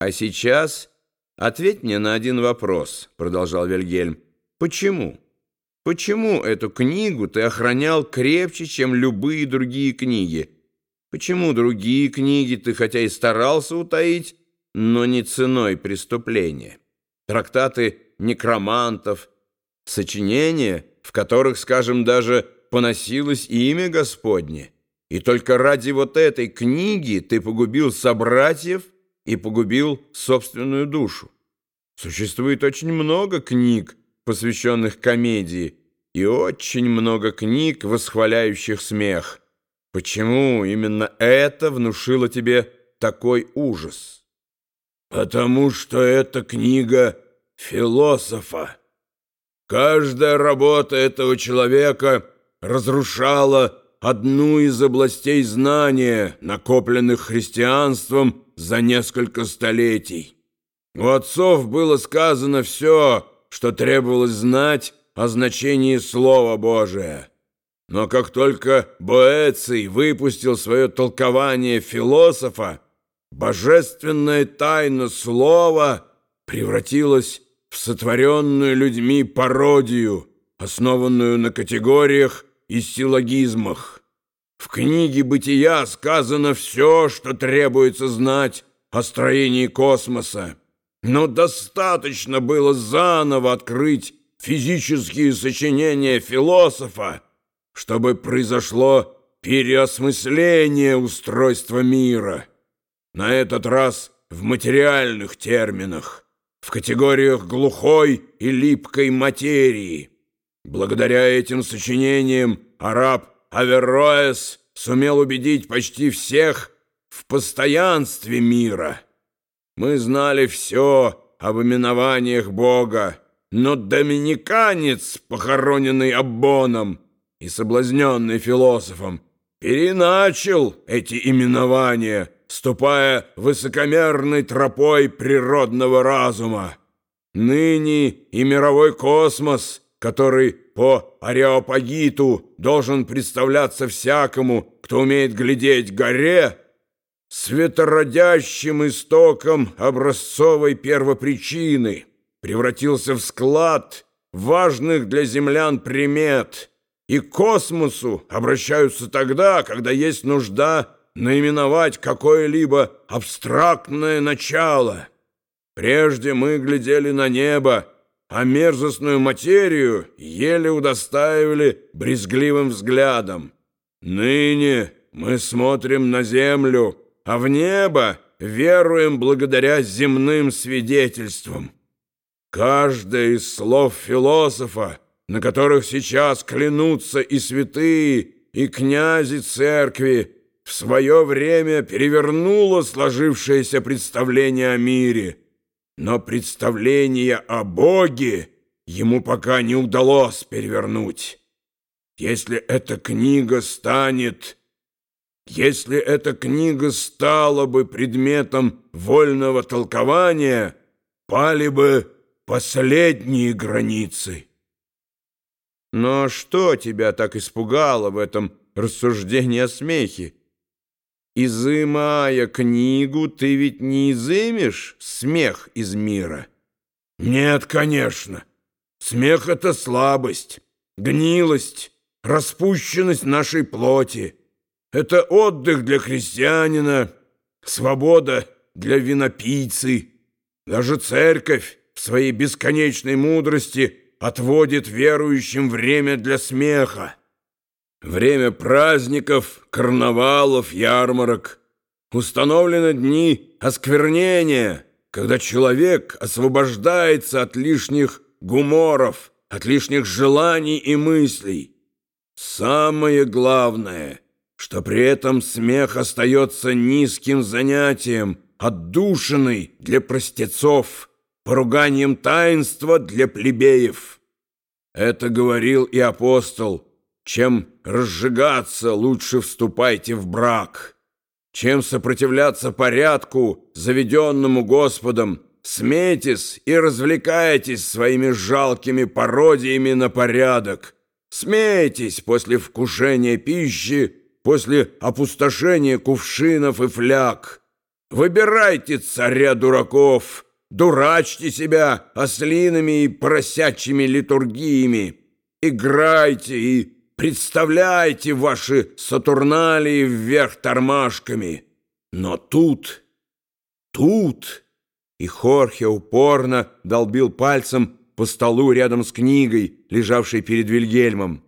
«А сейчас ответь мне на один вопрос», — продолжал Вильгельм. «Почему? Почему эту книгу ты охранял крепче, чем любые другие книги? Почему другие книги ты хотя и старался утаить, но не ценой преступления? Трактаты некромантов, сочинения, в которых, скажем, даже поносилось имя Господне. И только ради вот этой книги ты погубил собратьев и погубил собственную душу. Существует очень много книг, посвященных комедии, и очень много книг, восхваляющих смех. Почему именно это внушило тебе такой ужас? Потому что это книга философа. Каждая работа этого человека разрушала одну из областей знания, накопленных христианством за несколько столетий. У отцов было сказано все, что требовалось знать о значении Слова Божия. Но как только Боэций выпустил свое толкование философа, божественная тайна Слова превратилась в сотворенную людьми пародию, основанную на категориях и силлогизмах. В книге «Бытия» сказано все, что требуется знать о строении космоса. Но достаточно было заново открыть физические сочинения философа, чтобы произошло переосмысление устройства мира. На этот раз в материальных терминах, в категориях глухой и липкой материи. Благодаря этим сочинениям араб Авероэс сумел убедить почти всех в постоянстве мира. Мы знали все об именованиях Бога, но доминиканец, похороненный Аббоном и соблазненный философом, переначал эти именования, ступая высокомерной тропой природного разума. Ныне и мировой космос, который по Ареопагиту должен представляться всякому, кто умеет глядеть горе, светородящим истоком образцовой первопричины, превратился в склад важных для землян примет, и к космосу обращаются тогда, когда есть нужда наименовать какое-либо абстрактное начало. Прежде мы глядели на небо, а мерзостную материю еле удостаивали брезгливым взглядом. Ныне мы смотрим на землю, а в небо веруем благодаря земным свидетельствам. Каждое из слов философа, на которых сейчас клянутся и святые, и князи церкви, в свое время перевернуло сложившееся представление о мире. Но представление о Боге ему пока не удалось перевернуть. Если эта книга станет если эта книга стала бы предметом вольного толкования, пали бы последние границы. Но что тебя так испугало в этом рассуждении о смехе? Изымая книгу, ты ведь не изымешь смех из мира? Нет, конечно. Смех — это слабость, гнилость, распущенность нашей плоти. Это отдых для христианина, свобода для винопийцы. Даже церковь в своей бесконечной мудрости отводит верующим время для смеха. Время праздников, карнавалов, ярмарок. Установлены дни осквернения, когда человек освобождается от лишних гуморов, от лишних желаний и мыслей. Самое главное — что при этом смех остается низким занятием, отдушиной для простецов, поруганием таинства для плебеев. Это говорил и апостол. Чем разжигаться, лучше вступайте в брак. Чем сопротивляться порядку, заведенному Господом, смейтесь и развлекайтесь своими жалкими пародиями на порядок. Смейтесь после вкушения пищи, после опустошения кувшинов и фляг. Выбирайте царя дураков, дурачьте себя ослиными и поросячьими литургиями, играйте и представляйте ваши сатурналии вверх тормашками. Но тут, тут... И Хорхе упорно долбил пальцем по столу рядом с книгой, лежавшей перед Вильгельмом.